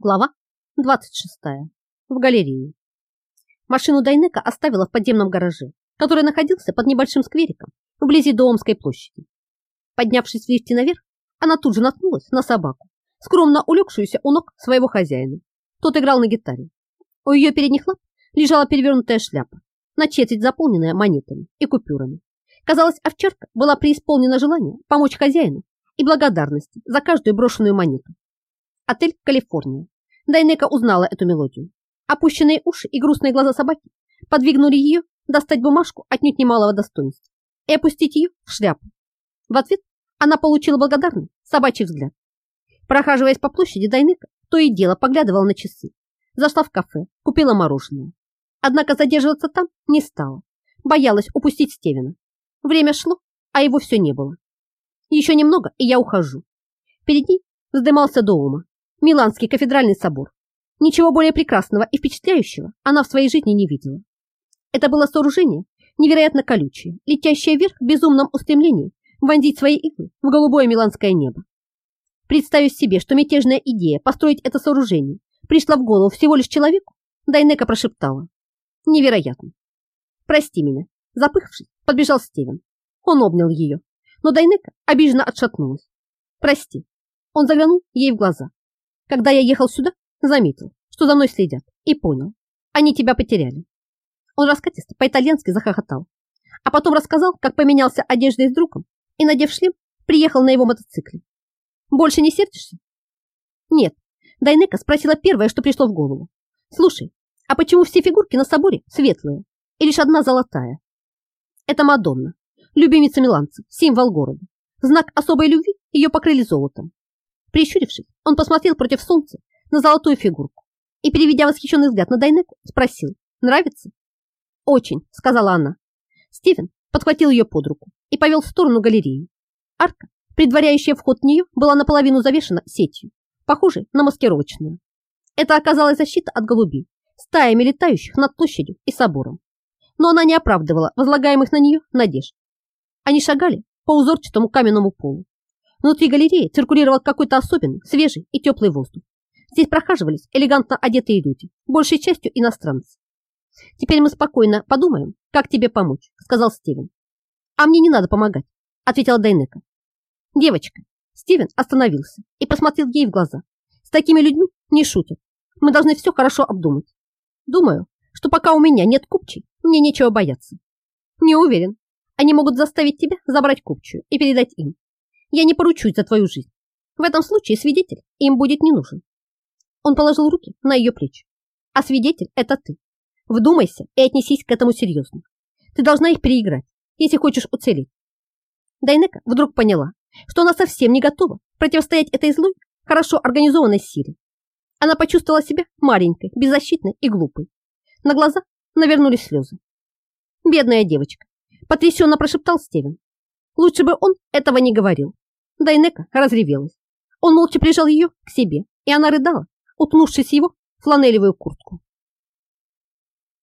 Глава 26. В галерее. Машину Дайнека оставила в подземном гараже, который находился под небольшим сквериком вблизи Доомской площади. Поднявшись в лифте наверх, она тут же наткнулась на собаку, скромно улегшуюся у ног своего хозяина. Тот играл на гитаре. У ее передних лап лежала перевернутая шляпа, на четверть заполненная монетами и купюрами. Казалось, овчарка была преисполнена желания помочь хозяину и благодарности за каждую брошенную монету. Отель «Калифорния». Дайнека узнала эту мелодию. Опущенные уши и грустные глаза собаки подвигнули ее достать бумажку отнюдь немалого достоинства и опустить ее в шляпу. В ответ она получила благодарный собачий взгляд. Прохаживаясь по площади, Дайнека то и дело поглядывала на часы. Зашла в кафе, купила мороженое. Однако задерживаться там не стала. Боялась упустить Стивена. Время шло, а его все не было. Еще немного, и я ухожу. Перед ней вздымался до ума Миланский кафедральный собор. Ничего более прекрасного и впечатляющего она в своей жизни не видела. Это было сооружение невероятно колючее, летящее вверх в безумном устремлении вонзить свои иглы в голубое миланское небо. Представив себе, что мятежная идея построить это сооружение пришла в голову всего лишь человеку, Дайнека прошептала. Невероятно. Прости меня. Запыхавшись, подбежал Стивен. Он обнял ее, но Дайнека обиженно отшатнулась. Прости. Он заглянул ей в глаза. Когда я ехал сюда, заметил, что за мной следят, и понял, они тебя потеряли. Он раскатисто по-итальянски захохотал, а потом рассказал, как поменялся одеждой с другом и, надев шлем, приехал на его мотоцикле. Больше не сердишься? Нет. Дайнека спросила первое, что пришло в голову. Слушай, а почему все фигурки на соборе светлые и лишь одна золотая? Это Мадонна, любимица миланцев, символ города. Знак особой любви ее покрыли золотом. Прищурившись, он посмотрел против солнца на золотую фигурку и, переведя восхищенный взгляд на Дайнеку, спросил, нравится? Очень, сказала она. Стивен подхватил ее под руку и повел в сторону галереи. Арка, предваряющая вход в нее, была наполовину завешена сетью, похожей на маскировочную. Это оказалась защита от голубей, стаями летающих над площадью и собором. Но она не оправдывала возлагаемых на нее надежд. Они шагали по узорчатому каменному полу, Внутри галереи циркулировал какой-то особенный, свежий и теплый воздух. Здесь прохаживались элегантно одетые люди, большей частью иностранцы. «Теперь мы спокойно подумаем, как тебе помочь», — сказал Стивен. «А мне не надо помогать», — ответила Дайнека. «Девочка». Стивен остановился и посмотрел ей в глаза. «С такими людьми не шутят. Мы должны все хорошо обдумать. Думаю, что пока у меня нет купчей, мне нечего бояться. Не уверен. Они могут заставить тебя забрать купчую и передать им. Я не поручусь за твою жизнь. В этом случае свидетель им будет не нужен. Он положил руки на ее плечи. А свидетель – это ты. Вдумайся и отнесись к этому серьезно. Ты должна их переиграть, если хочешь уцелеть. Дайнека вдруг поняла, что она совсем не готова противостоять этой злой, хорошо организованной силе. Она почувствовала себя маленькой, беззащитной и глупой. На глаза навернулись слезы. «Бедная девочка!» – потрясенно прошептал Стивен. Лучше бы он этого не говорил. Дайнека разревелась. Он молча прижал ее к себе, и она рыдала, утнувшись в его фланелевую куртку.